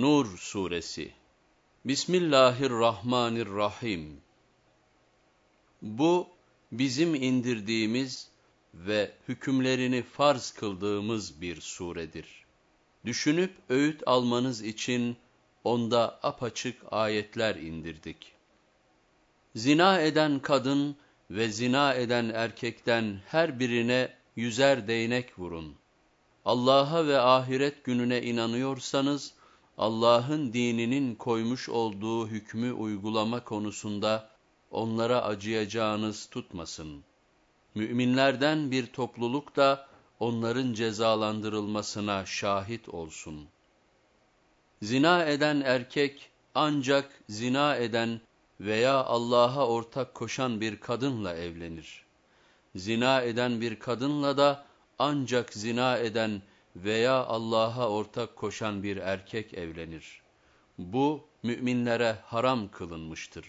Nur Suresi Bismillahirrahmanirrahim Bu, bizim indirdiğimiz ve hükümlerini farz kıldığımız bir suredir. Düşünüp öğüt almanız için onda apaçık ayetler indirdik. Zina eden kadın ve zina eden erkekten her birine yüzer değnek vurun. Allah'a ve ahiret gününe inanıyorsanız, Allah'ın dininin koymuş olduğu hükmü uygulama konusunda onlara acıyacağınız tutmasın. Müminlerden bir topluluk da onların cezalandırılmasına şahit olsun. Zina eden erkek ancak zina eden veya Allah'a ortak koşan bir kadınla evlenir. Zina eden bir kadınla da ancak zina eden veya Allah'a ortak koşan bir erkek evlenir. Bu müminlere haram kılınmıştır.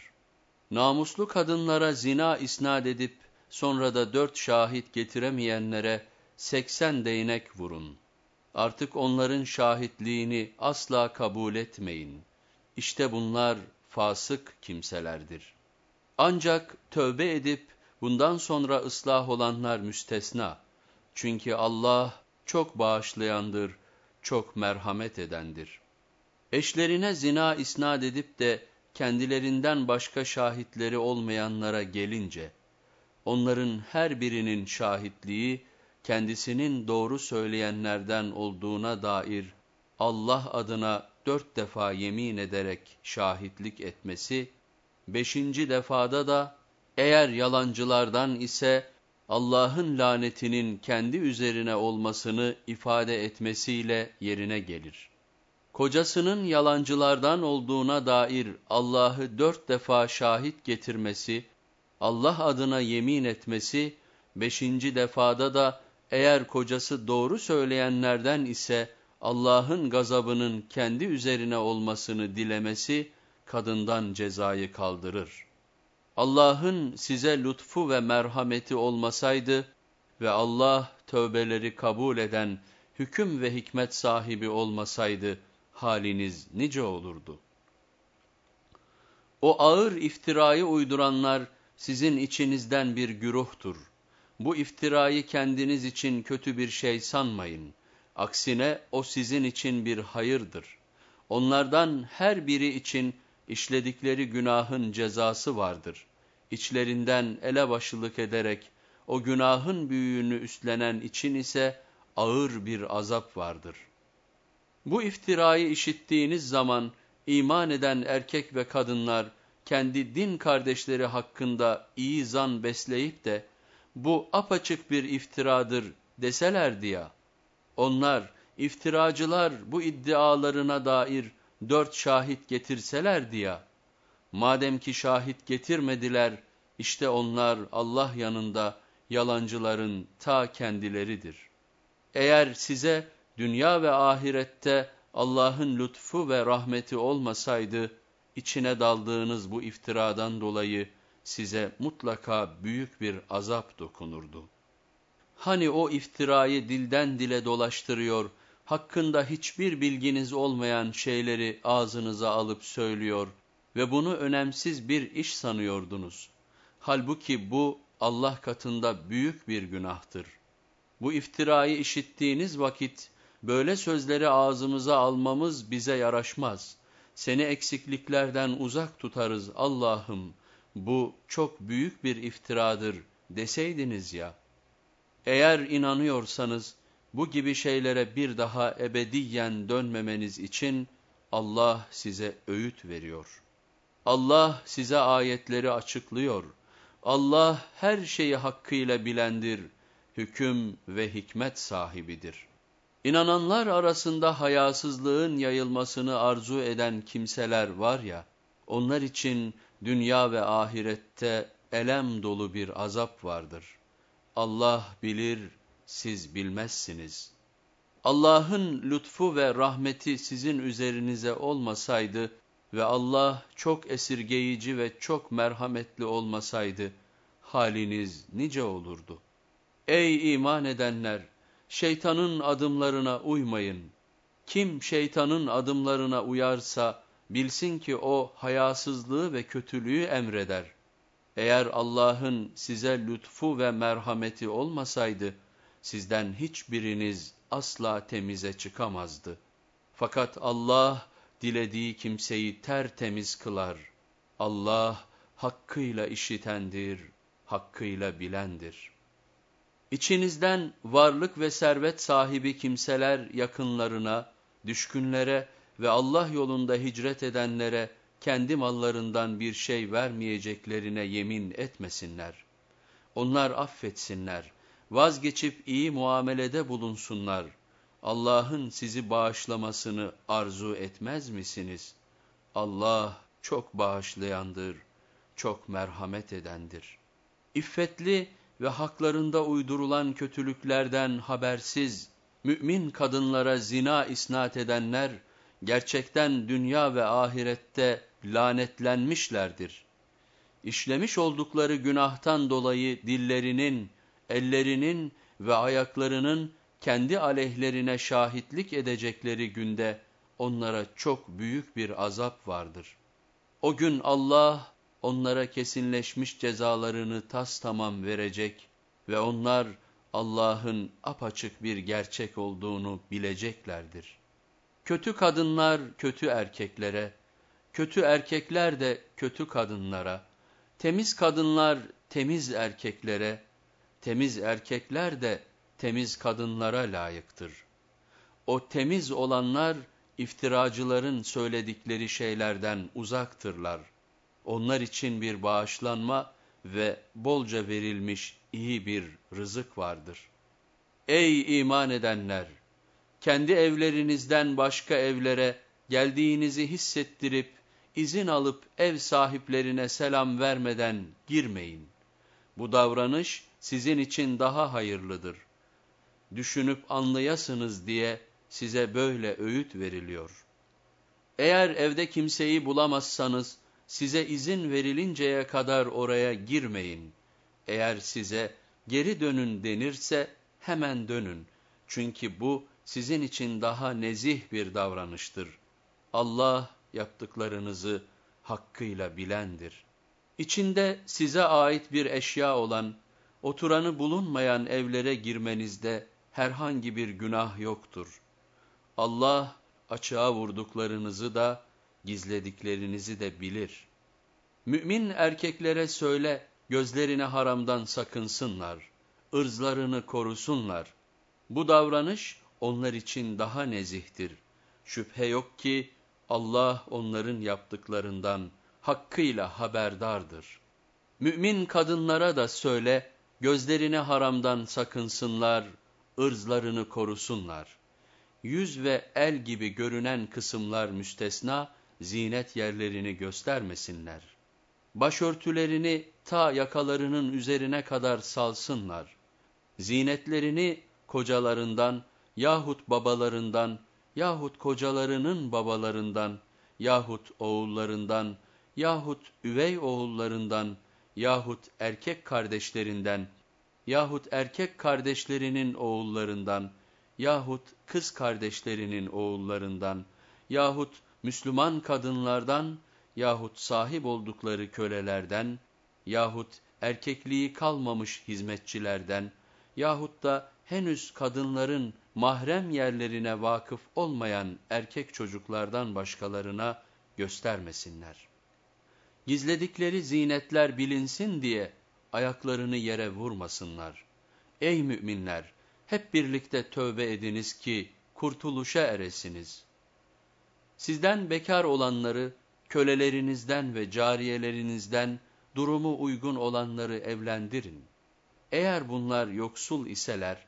Namuslu kadınlara zina isnat edip sonra da dört şahit getiremeyenlere seksen değnek vurun. Artık onların şahitliğini asla kabul etmeyin. İşte bunlar fasık kimselerdir. Ancak tövbe edip bundan sonra ıslah olanlar müstesna. Çünkü Allah çok bağışlayandır, çok merhamet edendir. Eşlerine zina isnat edip de kendilerinden başka şahitleri olmayanlara gelince, onların her birinin şahitliği, kendisinin doğru söyleyenlerden olduğuna dair Allah adına dört defa yemin ederek şahitlik etmesi, beşinci defada da eğer yalancılardan ise Allah'ın lanetinin kendi üzerine olmasını ifade etmesiyle yerine gelir. Kocasının yalancılardan olduğuna dair Allah'ı dört defa şahit getirmesi, Allah adına yemin etmesi, beşinci defada da eğer kocası doğru söyleyenlerden ise Allah'ın gazabının kendi üzerine olmasını dilemesi, kadından cezayı kaldırır. Allah'ın size lütfu ve merhameti olmasaydı ve Allah tövbeleri kabul eden hüküm ve hikmet sahibi olmasaydı haliniz nice olurdu. O ağır iftirayı uyduranlar sizin içinizden bir güruhtur. Bu iftirayı kendiniz için kötü bir şey sanmayın. Aksine o sizin için bir hayırdır. Onlardan her biri için işledikleri günahın cezası vardır. İçlerinden elebaşılık ederek o günahın büyüğünü üstlenen için ise ağır bir azap vardır. Bu iftirayı işittiğiniz zaman iman eden erkek ve kadınlar kendi din kardeşleri hakkında iyi zan besleyip de bu apaçık bir iftiradır deselerdi ya, onlar iftiracılar bu iddialarına dair dört şahit getirselerdi ya, madem ki şahit getirmediler, işte onlar Allah yanında yalancıların ta kendileridir. Eğer size dünya ve ahirette Allah'ın lütfu ve rahmeti olmasaydı, içine daldığınız bu iftiradan dolayı size mutlaka büyük bir azap dokunurdu. Hani o iftirayı dilden dile dolaştırıyor, hakkında hiçbir bilginiz olmayan şeyleri ağzınıza alıp söylüyor ve bunu önemsiz bir iş sanıyordunuz. Halbuki bu Allah katında büyük bir günahtır. Bu iftirayı işittiğiniz vakit böyle sözleri ağzımıza almamız bize yaraşmaz. Seni eksikliklerden uzak tutarız Allah'ım. Bu çok büyük bir iftiradır deseydiniz ya. Eğer inanıyorsanız, bu gibi şeylere bir daha ebediyen dönmemeniz için Allah size öğüt veriyor. Allah size ayetleri açıklıyor. Allah her şeyi hakkıyla bilendir, hüküm ve hikmet sahibidir. İnananlar arasında hayasızlığın yayılmasını arzu eden kimseler var ya, onlar için dünya ve ahirette elem dolu bir azap vardır. Allah bilir, siz bilmezsiniz. Allah'ın lütfu ve rahmeti sizin üzerinize olmasaydı ve Allah çok esirgeyici ve çok merhametli olmasaydı, haliniz nice olurdu. Ey iman edenler! Şeytanın adımlarına uymayın. Kim şeytanın adımlarına uyarsa, bilsin ki o hayasızlığı ve kötülüğü emreder. Eğer Allah'ın size lütfu ve merhameti olmasaydı, sizden hiçbiriniz asla temize çıkamazdı. Fakat Allah dilediği kimseyi tertemiz kılar. Allah hakkıyla işitendir, hakkıyla bilendir. İçinizden varlık ve servet sahibi kimseler yakınlarına, düşkünlere ve Allah yolunda hicret edenlere kendi mallarından bir şey vermeyeceklerine yemin etmesinler. Onlar affetsinler, vazgeçip iyi muamelede bulunsunlar. Allah'ın sizi bağışlamasını arzu etmez misiniz? Allah çok bağışlayandır, çok merhamet edendir. İffetli ve haklarında uydurulan kötülüklerden habersiz, mümin kadınlara zina isnat edenler, gerçekten dünya ve ahirette lanetlenmişlerdir. İşlemiş oldukları günahtan dolayı dillerinin, ellerinin ve ayaklarının kendi aleyhlerine şahitlik edecekleri günde onlara çok büyük bir azap vardır. O gün Allah onlara kesinleşmiş cezalarını tas tamam verecek ve onlar Allah'ın apaçık bir gerçek olduğunu bileceklerdir. Kötü kadınlar kötü erkeklere, kötü erkekler de kötü kadınlara, temiz kadınlar temiz erkeklere, temiz erkekler de temiz kadınlara layıktır. O temiz olanlar iftiracıların söyledikleri şeylerden uzaktırlar. Onlar için bir bağışlanma ve bolca verilmiş iyi bir rızık vardır. Ey iman edenler! Kendi evlerinizden başka evlere geldiğinizi hissettirip, izin alıp ev sahiplerine selam vermeden girmeyin. Bu davranış sizin için daha hayırlıdır. Düşünüp anlayasınız diye size böyle öğüt veriliyor. Eğer evde kimseyi bulamazsanız, size izin verilinceye kadar oraya girmeyin. Eğer size geri dönün denirse hemen dönün. Çünkü bu sizin için daha nezih bir davranıştır. Allah yaptıklarınızı hakkıyla bilendir. İçinde size ait bir eşya olan, oturanı bulunmayan evlere girmenizde herhangi bir günah yoktur. Allah açığa vurduklarınızı da, gizlediklerinizi de bilir. Mümin erkeklere söyle, gözlerine haramdan sakınsınlar, ırzlarını korusunlar. Bu davranış onlar için daha nezihtir. Şüphe yok ki Allah onların yaptıklarından hakkıyla haberdardır. Mümin kadınlara da söyle, gözlerine haramdan sakınsınlar, ırzlarını korusunlar. Yüz ve el gibi görünen kısımlar müstesna, zinet yerlerini göstermesinler. Başörtülerini ta yakalarının üzerine kadar salsınlar. Zinetlerini kocalarından yahut babalarından yahut kocalarının babalarından yahut oğullarından yahut üvey oğullarından yahut erkek kardeşlerinden yahut erkek kardeşlerinin oğullarından yahut kız kardeşlerinin oğullarından yahut Müslüman kadınlardan yahut sahip oldukları kölelerden yahut erkekliği kalmamış hizmetçilerden yahut da henüz kadınların mahrem yerlerine vakıf olmayan erkek çocuklardan başkalarına göstermesinler. Gizledikleri zinetler bilinsin diye ayaklarını yere vurmasınlar. Ey müminler! Hep birlikte tövbe ediniz ki kurtuluşa eresiniz. Sizden bekar olanları, kölelerinizden ve cariyelerinizden durumu uygun olanları evlendirin. Eğer bunlar yoksul iseler,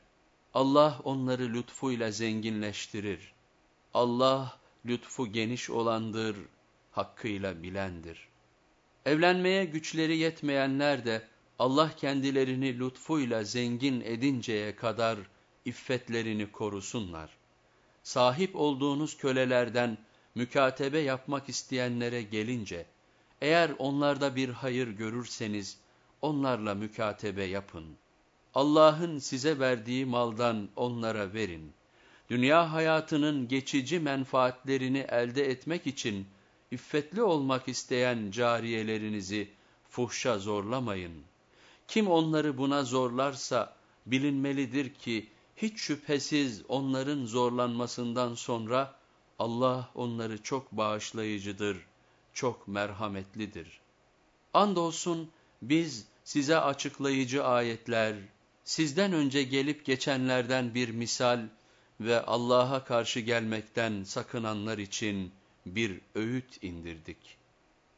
Allah onları lütfuyla zenginleştirir. Allah lütfu geniş olandır, hakkıyla bilendir. Evlenmeye güçleri yetmeyenler de Allah kendilerini lütfuyla zengin edinceye kadar iffetlerini korusunlar. Sahip olduğunuz kölelerden mükatebe yapmak isteyenlere gelince, eğer onlarda bir hayır görürseniz, onlarla mükatebe yapın. Allah'ın size verdiği maldan onlara verin. dünya hayatının geçici menfaatlerini elde etmek için iffetli olmak isteyen cariyelerinizi fuhşa zorlamayın. Kim onları buna zorlarsa bilinmelidir ki hiç şüphesiz onların zorlanmasından sonra Allah onları çok bağışlayıcıdır, çok merhametlidir. Andolsun biz size açıklayıcı ayetler, sizden önce gelip geçenlerden bir misal ve Allah'a karşı gelmekten sakınanlar için bir öğüt indirdik.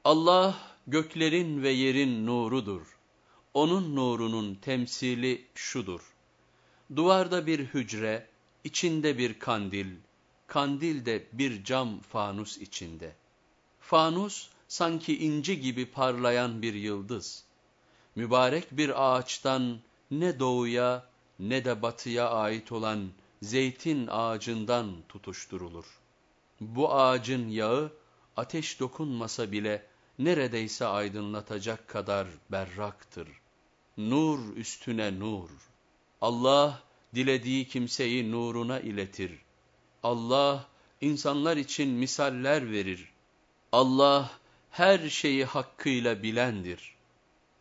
Allah göklerin ve yerin nurudur. Onun nurunun temsili şudur. Duvarda bir hücre, içinde bir kandil, kandil de bir cam fanus içinde. Fanus sanki inci gibi parlayan bir yıldız. Mübarek bir ağaçtan ne doğuya ne de batıya ait olan zeytin ağacından tutuşturulur. Bu ağacın yağı ateş dokunmasa bile neredeyse aydınlatacak kadar berraktır. Nur üstüne nur. Allah dilediği kimseyi nuruna iletir. Allah insanlar için misaller verir. Allah her şeyi hakkıyla bilendir.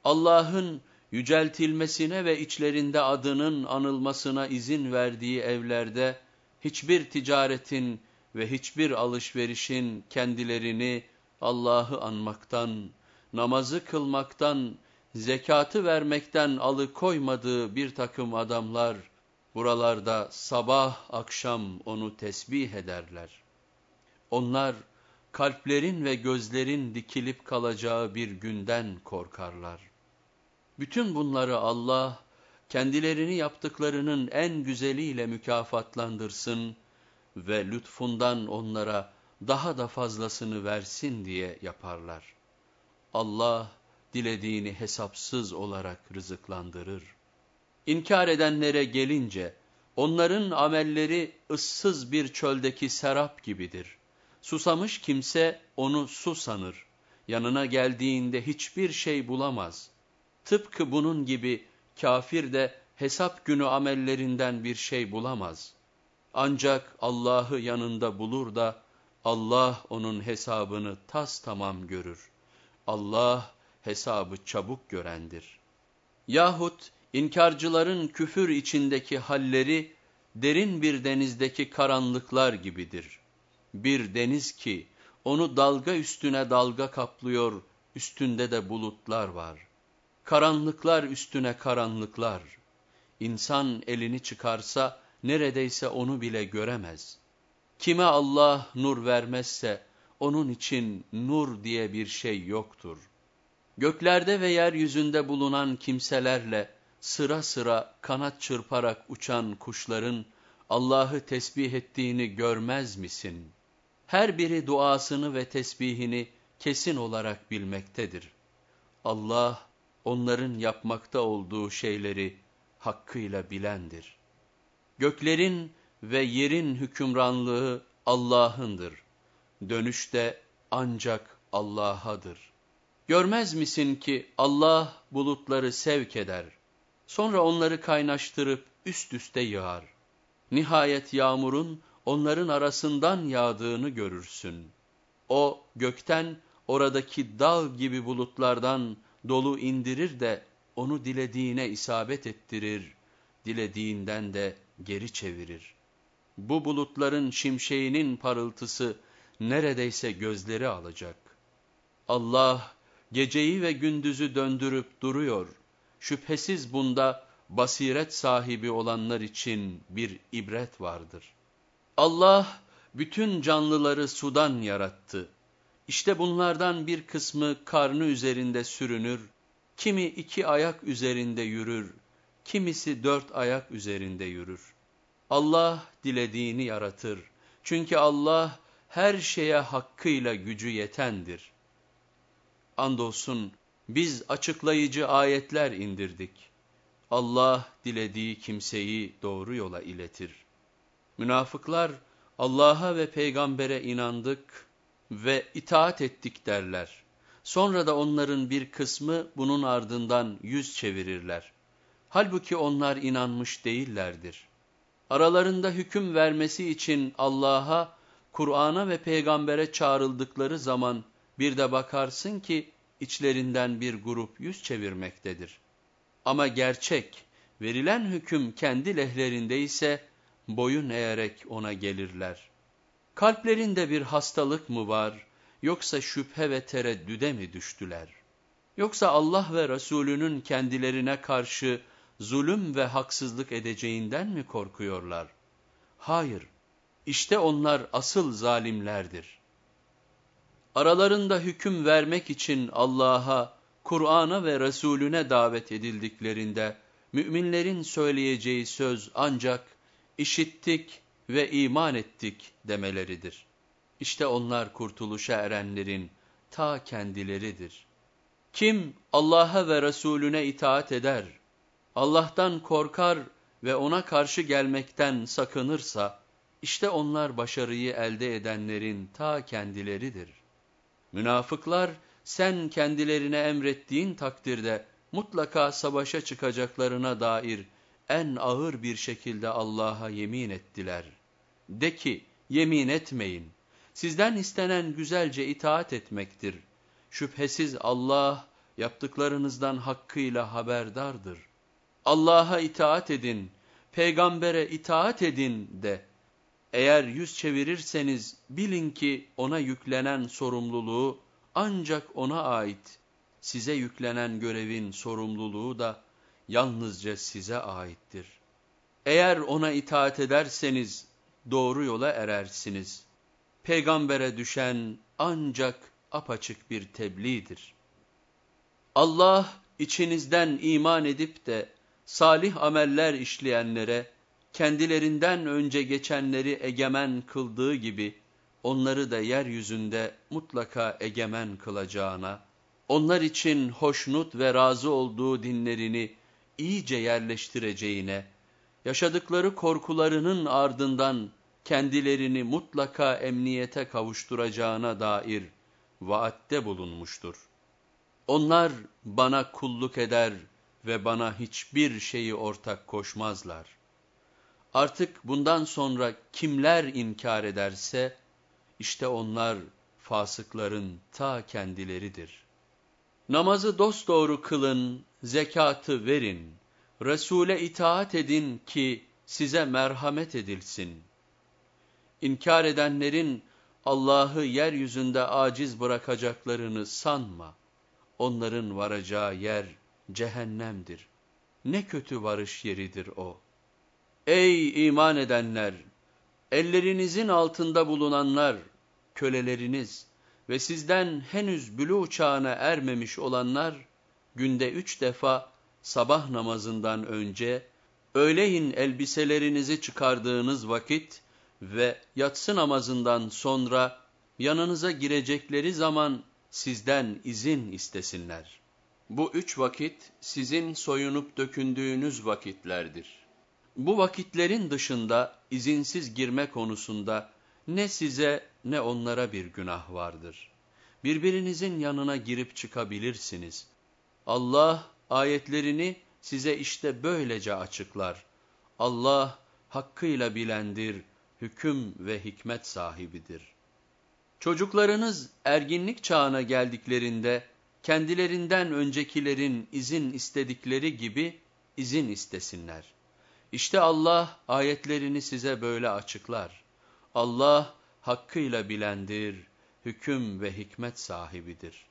Allah'ın yüceltilmesine ve içlerinde adının anılmasına izin verdiği evlerde hiçbir ticaretin ve hiçbir alışverişin kendilerini Allah'ı anmaktan, namazı kılmaktan, zekatı vermekten alıkoymadığı bir takım adamlar, buralarda sabah akşam onu tesbih ederler. Onlar, kalplerin ve gözlerin dikilip kalacağı bir günden korkarlar. Bütün bunları Allah, kendilerini yaptıklarının en güzeliyle mükafatlandırsın ve lütfundan onlara daha da fazlasını versin diye yaparlar. Allah, dilediğini hesapsız olarak rızıklandırır. İnkar edenlere gelince, onların amelleri ıssız bir çöldeki serap gibidir. Susamış kimse onu su sanır. Yanına geldiğinde hiçbir şey bulamaz. Tıpkı bunun gibi kafir de hesap günü amellerinden bir şey bulamaz. Ancak Allah'ı yanında bulur da Allah onun hesabını tas tamam görür. Allah hesabı çabuk görendir. Yahut inkarcıların küfür içindeki halleri derin bir denizdeki karanlıklar gibidir. Bir deniz ki onu dalga üstüne dalga kaplıyor, üstünde de bulutlar var. Karanlıklar üstüne karanlıklar. İnsan elini çıkarsa neredeyse onu bile göremez. Kime Allah nur vermezse onun için nur diye bir şey yoktur. Göklerde ve yeryüzünde bulunan kimselerle sıra sıra kanat çırparak uçan kuşların Allah'ı tesbih ettiğini görmez misin? Her biri duasını ve tesbihini kesin olarak bilmektedir. Allah onların yapmakta olduğu şeyleri hakkıyla bilendir. Göklerin ve yerin hükümranlığı Allah'ındır. Dönüş de ancak Allah'adır. Görmez misin ki Allah bulutları sevk eder. Sonra onları kaynaştırıp üst üste yağar. Nihayet yağmurun onların arasından yağdığını görürsün. O gökten oradaki dağ gibi bulutlardan dolu indirir de onu dilediğine isabet ettirir, dilediğinden de geri çevirir. Bu bulutların şimşeğinin parıltısı neredeyse gözleri alacak. Allah geceyi ve gündüzü döndürüp duruyor. Şüphesiz bunda basiret sahibi olanlar için bir ibret vardır. Allah bütün canlıları sudan yarattı. İşte bunlardan bir kısmı karnı üzerinde sürünür, kimi iki ayak üzerinde yürür, kimisi dört ayak üzerinde yürür. Allah dilediğini yaratır. Çünkü Allah her şeye hakkıyla gücü yetendir. Andolsun biz açıklayıcı ayetler indirdik. Allah dilediği kimseyi doğru yola iletir. Münafıklar Allah'a ve peygambere inandık ve itaat ettik derler. Sonra da onların bir kısmı bunun ardından yüz çevirirler. Halbuki onlar inanmış değillerdir. Aralarında hüküm vermesi için Allah'a, Kur'an'a ve peygambere çağrıldıkları zaman bir de bakarsın ki içlerinden bir grup yüz çevirmektedir. Ama gerçek, verilen hüküm kendi lehlerinde ise boyun eğerek ona gelirler. Kalplerinde bir hastalık mı var, yoksa şüphe ve tereddüde mi düştüler? Yoksa Allah ve Resulünün kendilerine karşı zulüm ve haksızlık edeceğinden mi korkuyorlar? Hayır, işte onlar asıl zalimlerdir. Aralarında hüküm vermek için Allah'a, Kur'an'a ve Resulüne davet edildiklerinde, müminlerin söyleyeceği söz ancak işittik ve iman ettik demeleridir. İşte onlar kurtuluşa erenlerin ta kendileridir. Kim Allah'a ve Resulüne itaat eder, Allah'tan korkar ve ona karşı gelmekten sakınırsa, işte onlar başarıyı elde edenlerin ta kendileridir. Münafıklar, sen kendilerine emrettiğin takdirde mutlaka savaşa çıkacaklarına dair en ağır bir şekilde Allah'a yemin ettiler. De ki, yemin etmeyin. Sizden istenen güzelce itaat etmektir. Şüphesiz Allah yaptıklarınızdan hakkıyla haberdardır. Allah'a itaat edin, peygambere itaat edin de. Eğer yüz çevirirseniz bilin ki ona yüklenen sorumluluğu ancak ona ait. Size yüklenen görevin sorumluluğu da yalnızca size aittir. Eğer ona itaat ederseniz doğru yola erersiniz. Peygambere düşen ancak apaçık bir tebliğdir. Allah içinizden iman edip de salih ameller işleyenlere, kendilerinden önce geçenleri egemen kıldığı gibi, onları da yeryüzünde mutlaka egemen kılacağına, onlar için hoşnut ve razı olduğu dinlerini iyice yerleştireceğine, yaşadıkları korkularının ardından kendilerini mutlaka emniyete kavuşturacağına dair vaatte bulunmuştur. Onlar bana kulluk eder ve bana hiçbir şeyi ortak koşmazlar. Artık bundan sonra kimler inkar ederse, işte onlar fasıkların ta kendileridir. Namazı dosdoğru kılın, zekatı verin, Resul'e itaat edin ki size merhamet edilsin. İnkar edenlerin Allah'ı yeryüzünde aciz bırakacaklarını sanma. Onların varacağı yer cehennemdir. Ne kötü varış yeridir o. Ey iman edenler! Ellerinizin altında bulunanlar, köleleriniz ve sizden henüz bülü çağına ermemiş olanlar, günde üç defa sabah namazından önce, öğleyin elbiselerinizi çıkardığınız vakit ve yatsı namazından sonra yanınıza girecekleri zaman sizden izin istesinler. Bu üç vakit sizin soyunup dökündüğünüz vakitlerdir. Bu vakitlerin dışında izinsiz girme konusunda ne size ne onlara bir günah vardır. Birbirinizin yanına girip çıkabilirsiniz. Allah ayetlerini size işte böylece açıklar. Allah hakkıyla bilendir, hüküm ve hikmet sahibidir. Çocuklarınız erginlik çağına geldiklerinde kendilerinden öncekilerin izin istedikleri gibi izin istesinler. İşte Allah ayetlerini size böyle açıklar. Allah hakkıyla bilendir, hüküm ve hikmet sahibidir.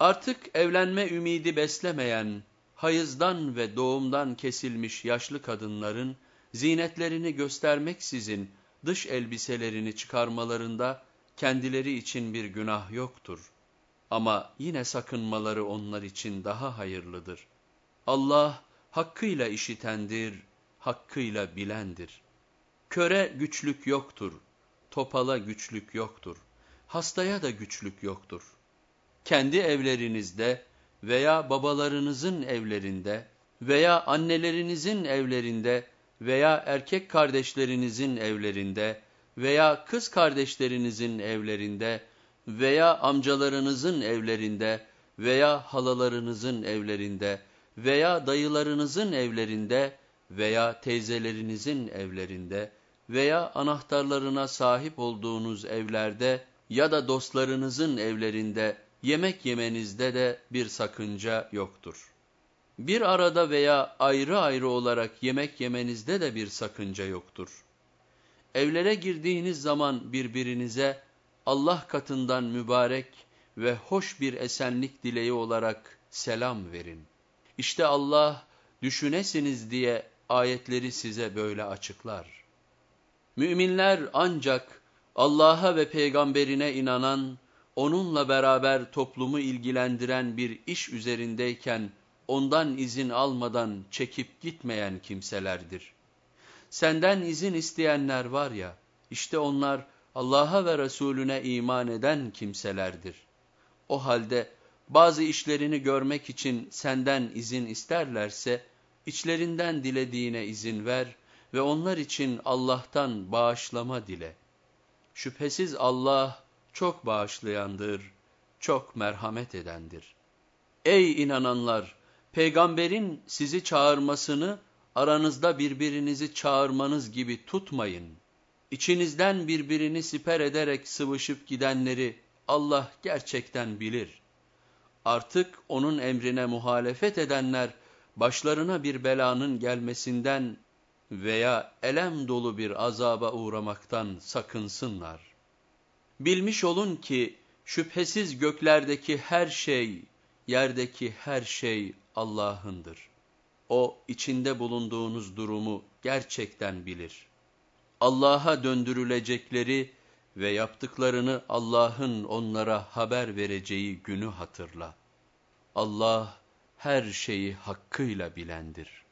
Artık evlenme ümidi beslemeyen, hayızdan ve doğumdan kesilmiş yaşlı kadınların zinetlerini göstermeksizin dış elbiselerini çıkarmalarında kendileri için bir günah yoktur. Ama yine sakınmaları onlar için daha hayırlıdır. Allah hakkıyla işitendir, hakkıyla bilendir. Köre güçlük yoktur, topala güçlük yoktur, hastaya da güçlük yoktur. Kendi evlerinizde veya babalarınızın evlerinde veya annelerinizin evlerinde veya erkek kardeşlerinizin evlerinde veya kız kardeşlerinizin evlerinde veya amcalarınızın evlerinde veya halalarınızın evlerinde veya dayılarınızın evlerinde veya teyzelerinizin evlerinde veya anahtarlarına sahip olduğunuz evlerde ya da dostlarınızın evlerinde yemek yemenizde de bir sakınca yoktur. Bir arada veya ayrı ayrı olarak yemek yemenizde de bir sakınca yoktur. Evlere girdiğiniz zaman birbirinize Allah katından mübarek ve hoş bir esenlik dileği olarak selam verin. İşte Allah düşünesiniz diye ayetleri size böyle açıklar. Müminler ancak Allah'a ve peygamberine inanan, onunla beraber toplumu ilgilendiren bir iş üzerindeyken ondan izin almadan çekip gitmeyen kimselerdir. Senden izin isteyenler var ya, işte onlar Allah'a ve Resulüne iman eden kimselerdir. O halde bazı işlerini görmek için senden izin isterlerse, içlerinden dilediğine izin ver ve onlar için Allah'tan bağışlama dile. Şüphesiz Allah çok bağışlayandır, çok merhamet edendir. Ey inananlar! Peygamberin sizi çağırmasını aranızda birbirinizi çağırmanız gibi tutmayın. İçinizden birbirini siper ederek sıvışıp gidenleri Allah gerçekten bilir. Artık onun emrine muhalefet edenler başlarına bir belanın gelmesinden veya elem dolu bir azaba uğramaktan sakınsınlar. Bilmiş olun ki şüphesiz göklerdeki her şey, yerdeki her şey Allah'ındır. O içinde bulunduğunuz durumu gerçekten bilir. Allah'a döndürülecekleri ve yaptıklarını Allah'ın onlara haber vereceği günü hatırla. Allah her şeyi hakkıyla bilendir.